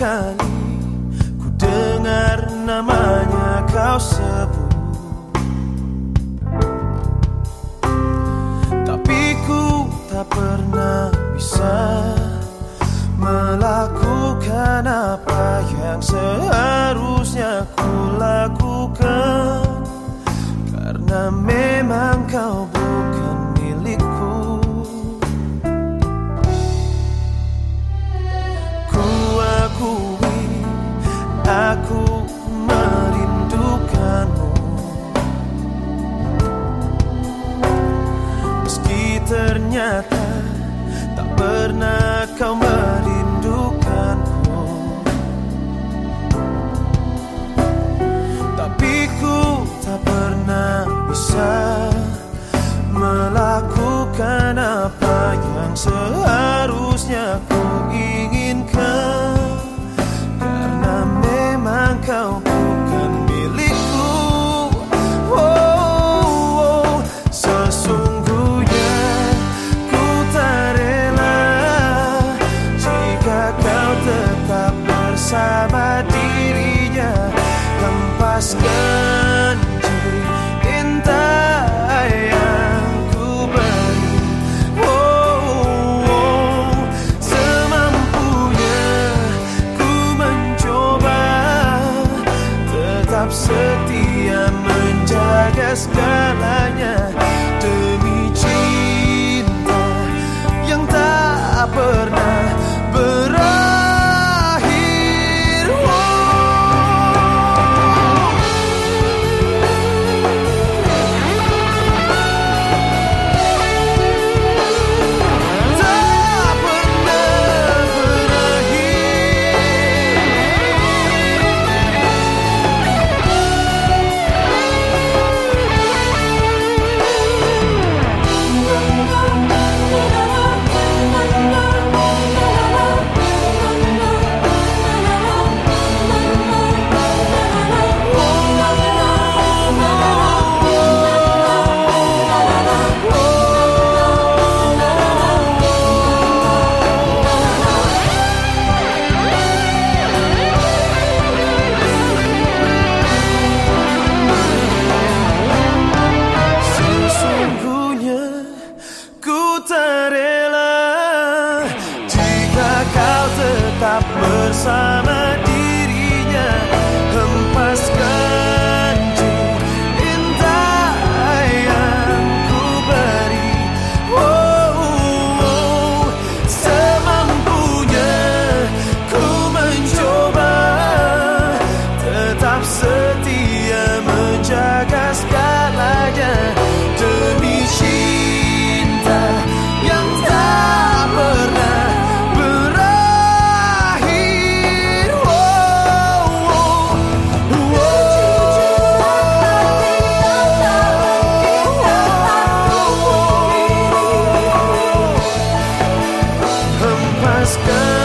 kali ku dengar namanya kau sebut. Tapi ku tak pernah bisa melakukan apa yang seharusnya ku lakukan. Karena memang kau kau merindukanku Tapi ku tak pernah bisa Melakukan apa yang seharusnya Lepaskan cinta yang ku beri. Oh, oh, Semampunya ku mencoba. Tetap setia menjaga segalanya tetap bersama dia as.